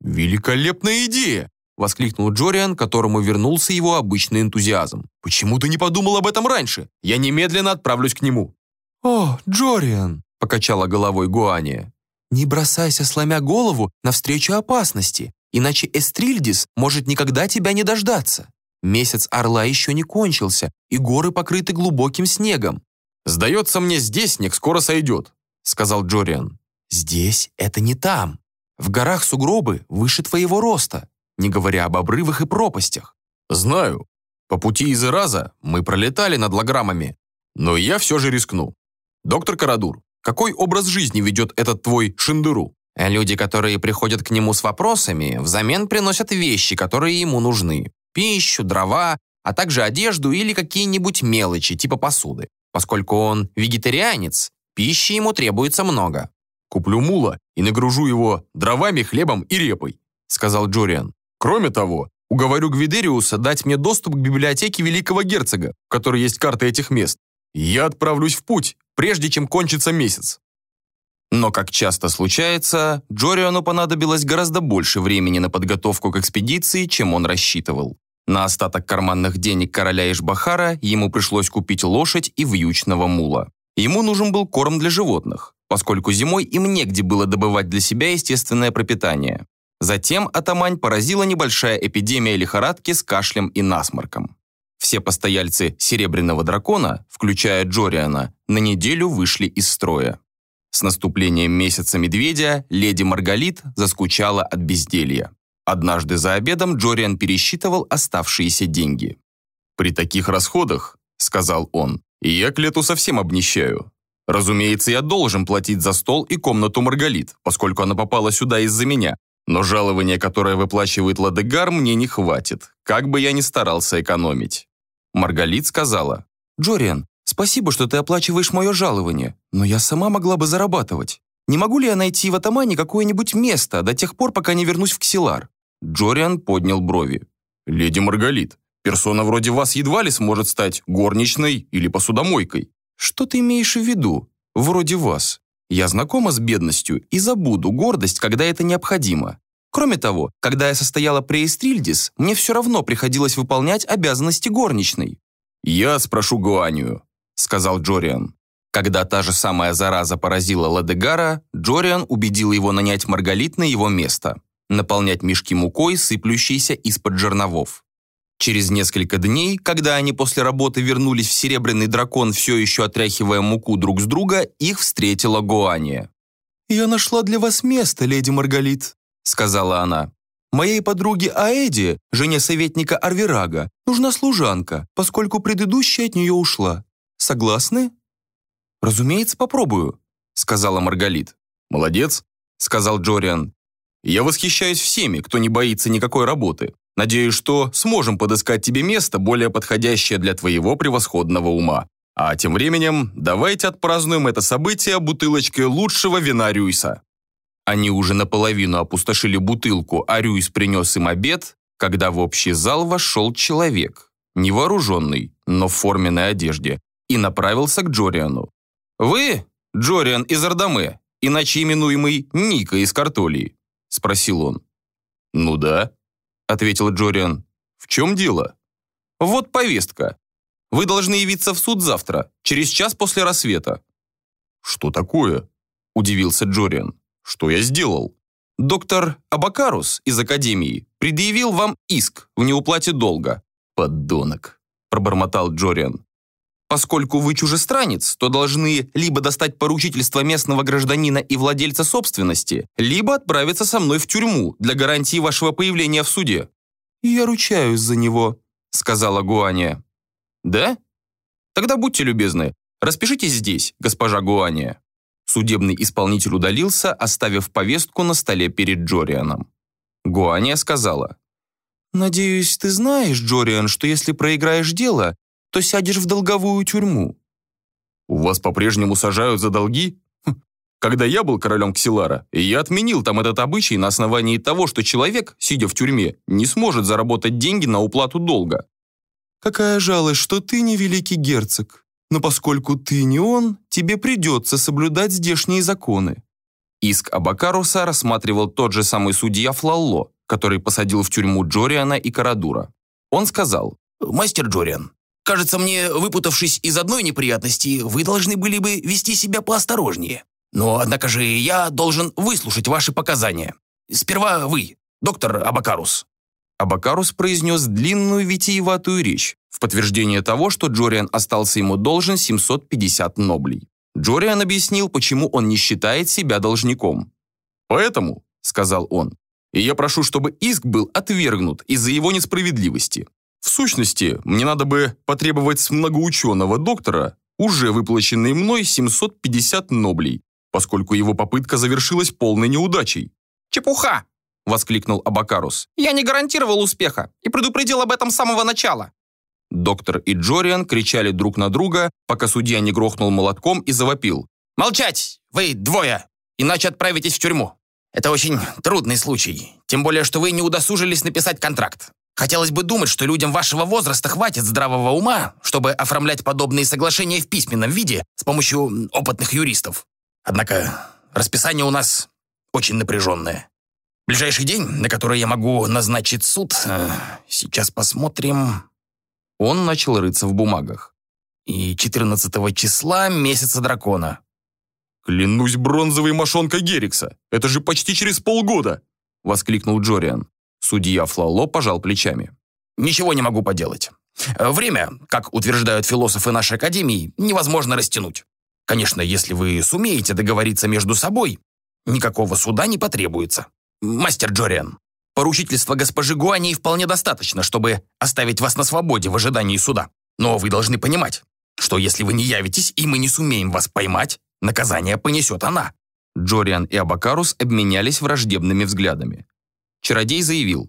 «Великолепная идея!» — воскликнул Джориан, которому вернулся его обычный энтузиазм. «Почему ты не подумал об этом раньше? Я немедленно отправлюсь к нему».
«О, Джориан!» — покачала головой Гуания. «Не бросайся, сломя голову, навстречу опасности, иначе Эстрильдис может никогда тебя не дождаться. Месяц Орла еще не кончился, и горы покрыты глубоким снегом».
«Сдается мне, здесь снег скоро сойдет», — сказал Джориан.
«Здесь это не там. В горах сугробы выше твоего роста, не говоря об обрывах и пропастях».
«Знаю. По пути из Ираза мы пролетали над лаграммами, но я все же рискну. «Доктор Карадур, какой образ жизни ведет этот твой Шиндыру?»
Люди, которые приходят к нему с вопросами, взамен приносят вещи, которые ему нужны. Пищу, дрова, а также одежду или какие-нибудь мелочи, типа посуды. Поскольку он вегетарианец, пищи ему требуется много.
«Куплю мула и нагружу его дровами, хлебом и репой», сказал Джориан. «Кроме того, уговорю Гвидериуса дать мне доступ к библиотеке великого герцога, в которой есть карты этих мест. Я отправлюсь в путь, прежде чем кончится месяц.
Но, как часто случается, Джориану понадобилось гораздо больше времени на подготовку к экспедиции, чем он рассчитывал. На остаток карманных денег короля Ишбахара ему пришлось купить лошадь и вьючного мула. Ему нужен был корм для животных, поскольку зимой им негде было добывать для себя естественное пропитание. Затем Атамань поразила небольшая эпидемия лихорадки с кашлем и насморком. Все постояльцы «Серебряного дракона», включая Джориана, на неделю вышли из строя. С наступлением месяца медведя леди Маргалит заскучала от безделья. Однажды за обедом Джориан пересчитывал оставшиеся деньги.
«При таких расходах, — сказал он, — я к лету совсем обнищаю. Разумеется, я должен платить за стол и комнату Маргалит, поскольку она попала сюда из-за меня, но жалование, которое выплачивает Ладегар, мне не хватит, как бы я ни старался экономить.
Маргалит сказала, «Джориан, спасибо, что ты оплачиваешь мое жалование, но я сама могла бы зарабатывать. Не могу ли я найти в Атамане какое-нибудь место до тех пор, пока не вернусь в Ксилар?»
Джориан поднял брови. «Леди Маргалит, персона вроде вас едва ли сможет стать горничной или посудомойкой».
«Что ты имеешь в виду? Вроде вас. Я знакома с бедностью и забуду гордость, когда это необходимо. Кроме того, когда я состояла при Эстрильдис, мне все равно приходилось выполнять обязанности горничной.
«Я спрошу Гуанию», — сказал Джориан.
Когда та же самая зараза поразила Ладегара, Джориан убедил его нанять Маргалит на его место, наполнять мешки мукой, сыплющейся из-под жерновов. Через несколько дней, когда они после работы вернулись в Серебряный дракон, все еще отряхивая муку друг с друга, их встретила Гуания. «Я нашла для вас место, леди Маргалит», сказала она. «Моей подруге Аэде, жене советника Арвирага, нужна служанка, поскольку предыдущая от нее ушла. Согласны?» «Разумеется, попробую», сказала Маргалит.
«Молодец», сказал Джориан. «Я восхищаюсь всеми, кто не боится никакой работы. Надеюсь, что сможем подыскать тебе место, более подходящее для твоего превосходного ума. А тем временем давайте отпразднуем это событие бутылочкой лучшего вина Рюйса».
Они уже наполовину опустошили бутылку, а Рюйс принес им обед, когда в общий зал вошел человек, невооруженный, но в форменной одежде, и направился к Джориану. «Вы, Джориан из Ардаме, иначе именуемый Ника из Картолии?» – спросил он.
«Ну да», – ответил Джориан. «В чем дело?»
«Вот повестка. Вы должны явиться в суд завтра, через час после рассвета».
«Что такое?» – удивился Джориан. Что я сделал?
Доктор Абакарус из Академии предъявил вам иск в неуплате долга.
Поддонок, пробормотал Джориан.
Поскольку вы чужестранец, то должны либо достать поручительство местного гражданина и владельца собственности, либо отправиться со мной в тюрьму для гарантии вашего появления в суде. «Я ручаюсь за него», — сказала Гуания. «Да? Тогда будьте любезны, распишитесь здесь, госпожа Гуания». Судебный исполнитель удалился, оставив повестку на столе перед Джорианом. Гуания сказала, «Надеюсь, ты знаешь, Джориан, что если проиграешь дело, то сядешь в долговую тюрьму».
У вас по-прежнему сажают за долги? Хм. Когда я был королем Ксилара, я отменил там этот обычай на основании того, что человек, сидя в тюрьме, не сможет заработать деньги на уплату долга. Какая жалость, что ты не великий герцог. Но поскольку ты не он, тебе придется соблюдать здешние законы. Иск Абакаруса рассматривал тот же самый судья Флалло, который посадил в тюрьму Джориана и Карадура. Он сказал,
«Мастер Джориан, кажется мне, выпутавшись из одной неприятности, вы должны были бы вести себя поосторожнее. Но, однако же, я должен выслушать ваши показания. Сперва вы, доктор Абакарус».
Абакарус произнес длинную витиеватую речь в подтверждение того, что Джориан остался ему должен 750 ноблей. Джориан объяснил, почему он не считает себя должником. «Поэтому», — сказал он, я прошу, чтобы иск был отвергнут из-за его несправедливости. В сущности, мне надо бы потребовать с многоученого доктора уже выплаченные мной 750 ноблей, поскольку его попытка завершилась полной неудачей.
«Чепуха!» — воскликнул Абакарус. «Я не гарантировал успеха и предупредил об этом с самого начала».
Доктор и Джориан кричали друг на друга, пока судья не грохнул молотком и завопил.
«Молчать! Вы двое! Иначе отправитесь в тюрьму!» Это очень трудный случай, тем более, что вы не удосужились написать контракт. Хотелось бы думать, что людям вашего возраста хватит здравого ума, чтобы оформлять подобные соглашения в письменном виде с помощью опытных юристов. Однако расписание у нас очень напряженное. Ближайший день, на который я могу назначить суд, э, сейчас посмотрим.
Он начал рыться в бумагах.
И 14 числа месяца дракона.
«Клянусь бронзовой мошонкой Герикса! Это же почти через полгода!» — воскликнул Джориан. Судья Флало пожал плечами.
«Ничего не могу поделать. Время, как утверждают философы нашей академии, невозможно растянуть. Конечно, если вы сумеете договориться между собой, никакого суда не потребуется. Мастер Джориан, поручительства госпожи Гуани вполне достаточно, чтобы оставить вас на свободе в ожидании суда. Но вы должны понимать, что если вы не явитесь, и мы не сумеем вас поймать, Наказание понесет она».
Джориан и Абакарус обменялись враждебными взглядами. Чародей заявил.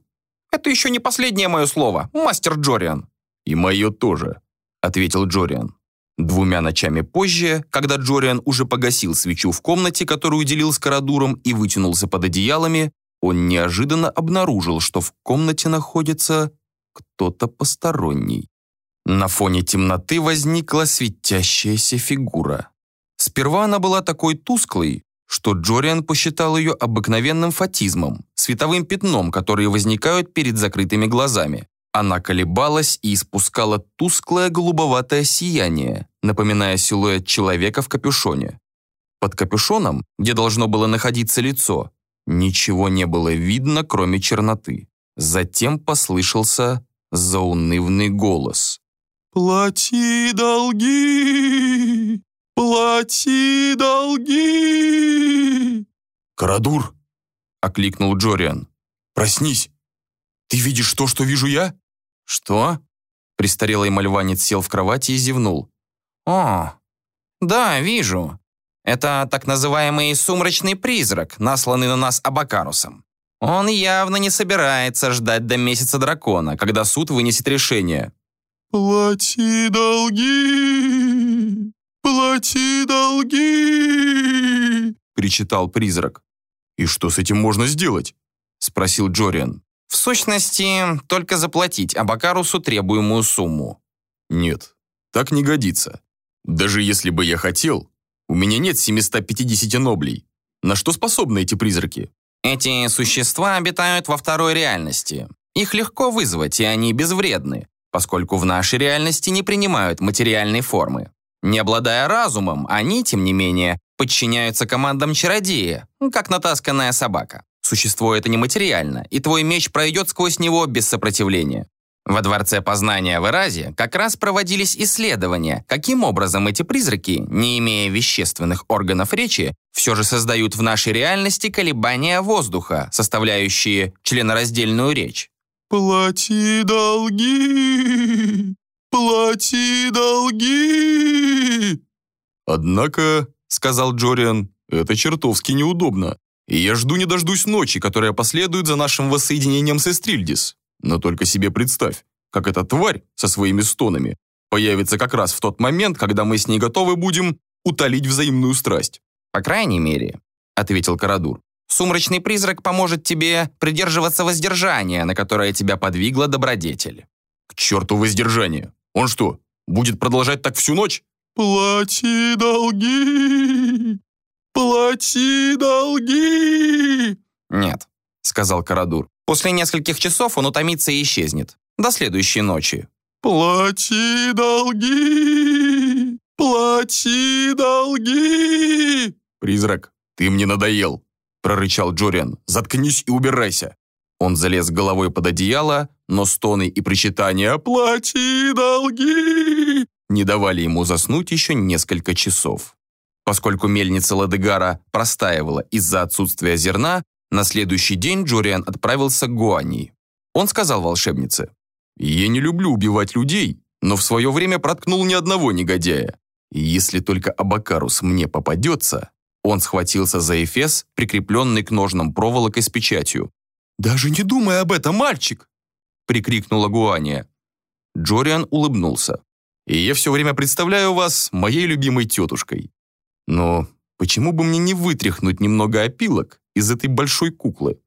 «Это еще не последнее мое слово, мастер Джориан».
«И мое тоже», — ответил Джориан. Двумя ночами позже, когда Джориан уже погасил свечу в комнате, которую делил с Карадуром, и вытянулся под одеялами, он неожиданно обнаружил, что в комнате находится кто-то посторонний. На фоне темноты возникла светящаяся фигура. Сперва она была такой тусклой, что Джориан посчитал ее обыкновенным фатизмом, световым пятном, которые возникают перед закрытыми глазами. Она колебалась и испускала тусклое голубоватое сияние, напоминая силуэт человека в капюшоне. Под капюшоном, где должно было находиться лицо, ничего не было видно, кроме черноты. Затем послышался заунывный голос. «Плати долги!» «Плати долги!»
«Карадур!»
— окликнул Джориан.
«Проснись! Ты видишь то, что вижу я?»
«Что?» Престарелый мальванец сел в кровати и зевнул.
«О, да, вижу. Это так называемый сумрачный призрак, насланный на нас Абакарусом. Он явно не собирается ждать до месяца дракона, когда суд вынесет решение».
«Плати долги!» «Плати долги!»
— причитал призрак. «И что с этим можно сделать?» — спросил Джориан.
«В сущности, только заплатить Абакарусу требуемую сумму».
«Нет, так не годится. Даже если бы я хотел, у меня нет 750 ноблей. На что способны эти призраки?»
«Эти существа обитают во второй реальности. Их легко вызвать, и они безвредны, поскольку в нашей реальности не принимают материальной формы. Не обладая разумом, они, тем не менее, подчиняются командам чародея, как натасканная собака. Существо это нематериально, и твой меч пройдет сквозь него без сопротивления. Во Дворце Познания в Эразе как раз проводились исследования, каким образом эти призраки, не имея вещественных органов речи, все же создают в нашей реальности колебания воздуха, составляющие членораздельную речь.
«Плати долги!» «Плати долги!»
«Однако», — сказал Джориан, — «это чертовски неудобно. И я жду не дождусь ночи, которая последует за нашим воссоединением с Эстрильдис. Но только себе представь, как эта тварь со своими стонами появится как раз в тот момент, когда мы с ней готовы будем утолить взаимную страсть.
По крайней мере, ответил Карадур. Сумрачный призрак поможет тебе придерживаться воздержания, на которое тебя подвигла добродетель.
К черту воздержание. Он что, будет продолжать так всю ночь?
Плати долги! Плати долги!
Нет, сказал Карадур. После нескольких часов он утомится и исчезнет. До следующей ночи.
Плати долги! Плати долги!
Призрак, ты мне надоел, прорычал Джориан. Заткнись и убирайся. Он залез головой под одеяло, но стоны и причитания «Плати долги!» не давали ему заснуть еще несколько часов. Поскольку мельница Ладегара простаивала из-за отсутствия зерна, на следующий день Джориан отправился к Гуани. Он сказал волшебнице, «Я не люблю убивать людей, но в свое время проткнул ни одного негодяя. Если только Абакарус мне попадется...» Он схватился за эфес, прикрепленный к ножнам проволокой с печатью. «Даже не думай об этом, мальчик!» прикрикнула Гуания. Джориан улыбнулся. «И я все время представляю вас моей любимой тетушкой. Но почему бы мне не вытряхнуть немного опилок из этой большой куклы?»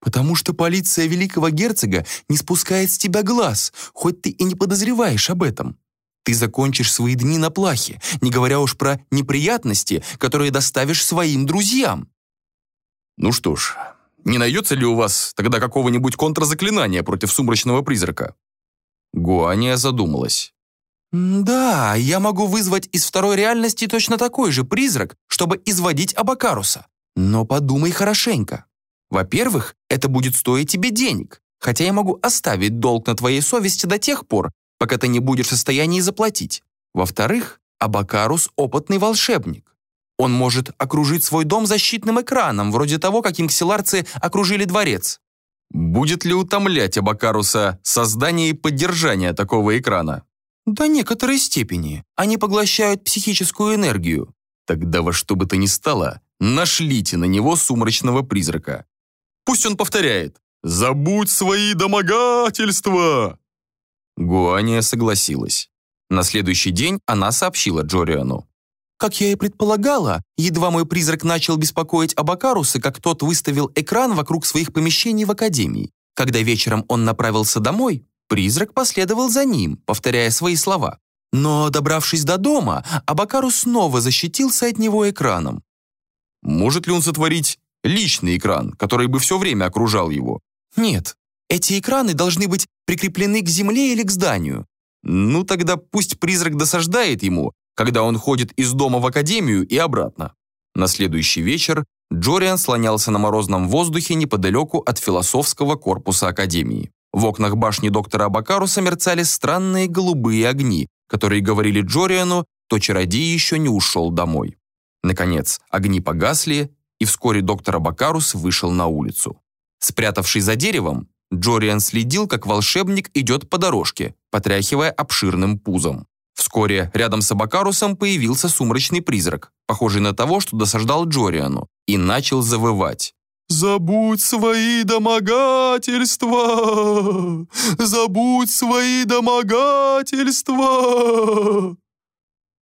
«Потому что полиция великого герцога не спускает с тебя глаз, хоть ты и не подозреваешь об этом. Ты закончишь свои дни на плахе, не говоря уж про неприятности, которые доставишь своим друзьям». «Ну что ж, не найдется ли у вас тогда какого-нибудь контрзаклинания против сумрачного призрака?» Гуания задумалась. «Да, я могу вызвать из второй реальности точно такой же призрак, чтобы изводить Абакаруса. Но подумай хорошенько. Во-первых, это будет стоить тебе денег, хотя я могу оставить долг на твоей совести до тех пор, пока ты не будешь в состоянии заплатить. Во-вторых, Абакарус – опытный волшебник. Он может окружить свой дом защитным экраном, вроде того, каким ксиларцы окружили дворец. Будет ли утомлять Абакаруса создание и поддержание такого экрана? До некоторой степени. Они поглощают психическую энергию. Тогда во что бы то ни стало, нашлите на него сумрачного призрака. Пусть он повторяет «Забудь свои домогательства!» Гуания согласилась. На следующий день она сообщила Джориану. Как я и предполагала, едва мой призрак начал беспокоить Абакаруса, как тот выставил экран вокруг своих помещений в академии. Когда вечером он направился домой, призрак последовал за ним, повторяя свои слова. Но, добравшись до дома, Абакарус снова защитился от него экраном. Может ли он сотворить личный экран, который бы все время окружал его? Нет, эти экраны должны быть прикреплены к земле или к зданию. Ну тогда пусть призрак досаждает ему, когда он ходит из дома в академию и обратно. На следующий вечер Джориан слонялся на морозном воздухе неподалеку от философского корпуса академии. В окнах башни доктора Абакаруса мерцали странные голубые огни, которые говорили Джориану, то чародей еще не ушел домой. Наконец, огни погасли, и вскоре доктор Абакарус вышел на улицу. Спрятавшись за деревом, Джориан следил, как волшебник идет по дорожке, потряхивая обширным пузом. Вскоре рядом с Абакарусом появился сумрачный призрак, похожий на того, что досаждал Джориану, и начал завывать.
«Забудь свои домогательства! Забудь свои домогательства!»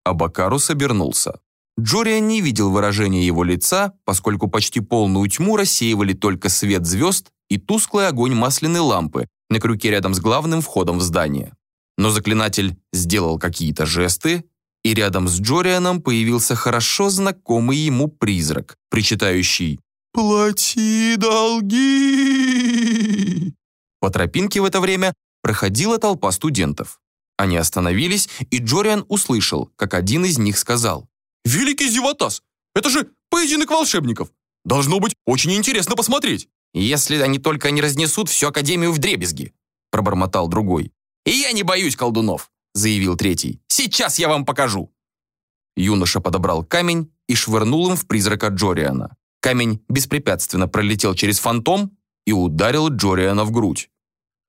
Абакарус обернулся. Джориан не видел выражения его лица, поскольку почти полную тьму рассеивали только свет звезд и тусклый огонь масляной лампы на крюке рядом с главным входом в здание. Но заклинатель сделал какие-то жесты, и рядом с Джорианом появился хорошо знакомый ему призрак, причитающий
«Плати долги!».
По тропинке в это время проходила толпа студентов. Они остановились, и Джориан услышал, как один из них сказал «Великий Зеватас! Это же поединок волшебников! Должно быть очень интересно посмотреть!»
«Если они только не разнесут всю Академию в дребезги», пробормотал другой. «И я не боюсь колдунов», заявил третий. «Сейчас я вам покажу».
Юноша подобрал камень и швырнул им в призрака Джориана. Камень беспрепятственно пролетел через фантом и ударил Джориана в грудь.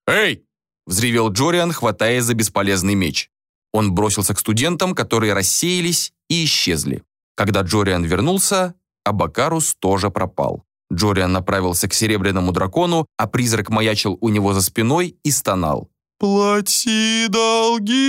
«Эй!» – взревел Джориан, хватая за бесполезный меч. Он бросился к студентам, которые рассеялись и исчезли. Когда Джориан вернулся, Абакарус тоже пропал. Джориан направился к серебряному дракону, а призрак маячил у него за спиной и стонал.
Плати долги.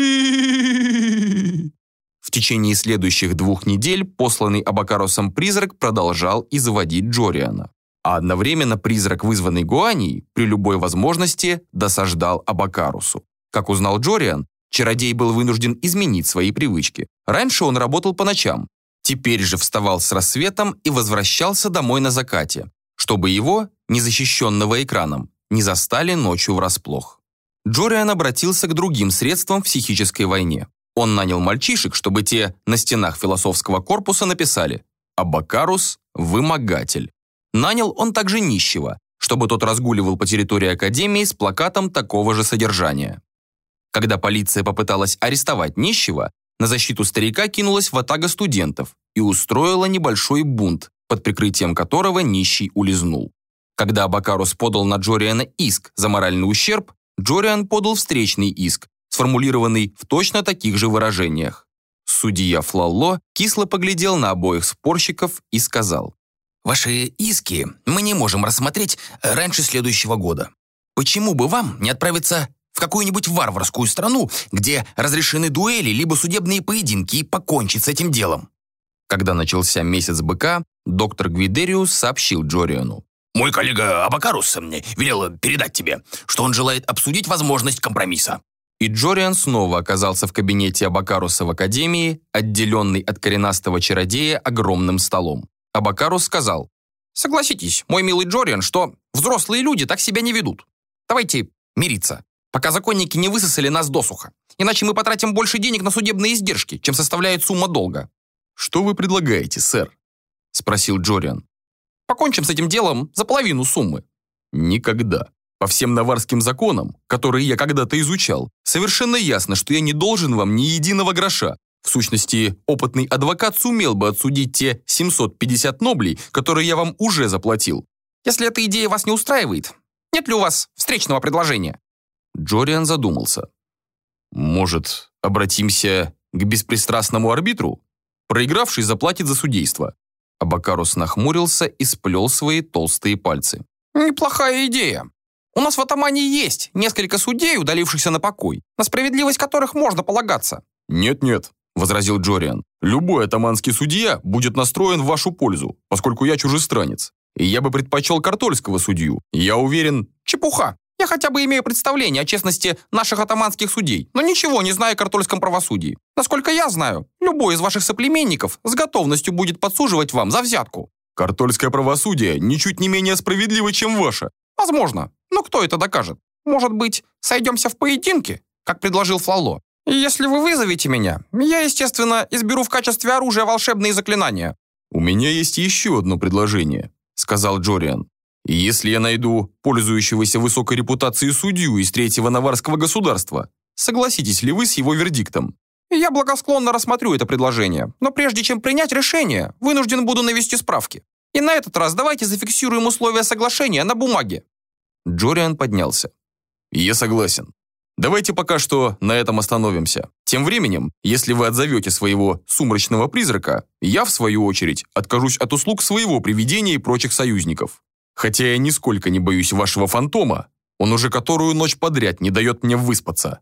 В течение следующих двух недель посланный Абакаросом призрак продолжал изводить Джориана. А одновременно призрак, вызванный Гуанией, при любой возможности досаждал Абакарусу. Как узнал Джориан, чародей был вынужден изменить свои привычки. Раньше он работал по ночам, теперь же вставал с рассветом и возвращался домой на закате, чтобы его, незащищенного экраном, не застали ночью врасплох. Джориан обратился к другим средствам в психической войне. Он нанял мальчишек, чтобы те на стенах философского корпуса написали «Абакарус – вымогатель». Нанял он также нищего, чтобы тот разгуливал по территории Академии с плакатом такого же содержания. Когда полиция попыталась арестовать нищего, на защиту старика кинулась ватага студентов и устроила небольшой бунт, под прикрытием которого нищий улизнул. Когда Абакарус подал на Джориана иск за моральный ущерб, Джориан подал встречный иск, сформулированный в точно таких же выражениях. Судья Флалло кисло поглядел на обоих спорщиков и сказал,
«Ваши иски мы не можем рассмотреть раньше следующего года. Почему бы вам не отправиться в какую-нибудь варварскую страну, где разрешены дуэли либо судебные поединки и покончить с этим делом?»
Когда начался месяц быка, доктор Гвидериус сообщил Джориану.
«Мой коллега Абакарус велел передать тебе, что он желает обсудить возможность компромисса
и Джориан снова оказался в кабинете Абакаруса в Академии, отделенный от коренастого чародея огромным столом. Абакарус сказал,
«Согласитесь, мой милый Джориан, что взрослые люди так себя не ведут. Давайте мириться, пока законники не высосали нас досуха. Иначе мы потратим больше денег на судебные издержки, чем составляет сумма долга».
«Что вы предлагаете, сэр?» – спросил Джориан.
«Покончим с этим делом за половину суммы».
«Никогда. По всем наварским законам, которые я когда-то изучал, совершенно ясно, что я не должен вам ни единого гроша. В сущности, опытный адвокат сумел бы отсудить те 750 ноблей, которые я вам уже заплатил.
Если эта идея вас не устраивает, нет ли у вас встречного предложения?»
Джориан задумался. «Может, обратимся к беспристрастному арбитру? Проигравший заплатит за судейство».
Абакарус нахмурился и сплел свои толстые пальцы.
«Неплохая идея. У нас в Атамане есть несколько судей, удалившихся на покой, на справедливость которых можно полагаться».
«Нет-нет», — возразил Джориан. «Любой атаманский судья будет настроен в вашу пользу, поскольку я чужестранец. И я бы предпочел картольского судью. Я уверен...»
«Чепуха. Я хотя бы имею представление о честности наших атаманских судей, но ничего не знаю о картольском правосудии. Насколько я знаю, любой из ваших соплеменников с готовностью будет подсуживать вам за взятку».
«Картольское правосудие ничуть не менее справедливо, чем ваше».
«Возможно. Но кто это докажет? Может быть, сойдемся в поединке, как предложил Флало? И если вы вызовете меня, я, естественно, изберу в качестве оружия волшебные заклинания».
«У меня есть еще одно предложение», — сказал Джориан. «Если я найду пользующегося высокой репутацией судью из третьего наварского государства, согласитесь ли вы с его вердиктом?»
«Я благосклонно рассмотрю это предложение, но прежде чем принять решение, вынужден буду навести справки. И на этот раз давайте зафиксируем условия соглашения на бумаге.
Джориан поднялся.
«Я согласен. Давайте пока что на этом остановимся. Тем временем, если вы отзовете своего сумрачного призрака, я, в свою очередь, откажусь от услуг своего привидения и прочих союзников. Хотя я нисколько не боюсь вашего фантома, он уже которую ночь подряд не дает мне выспаться.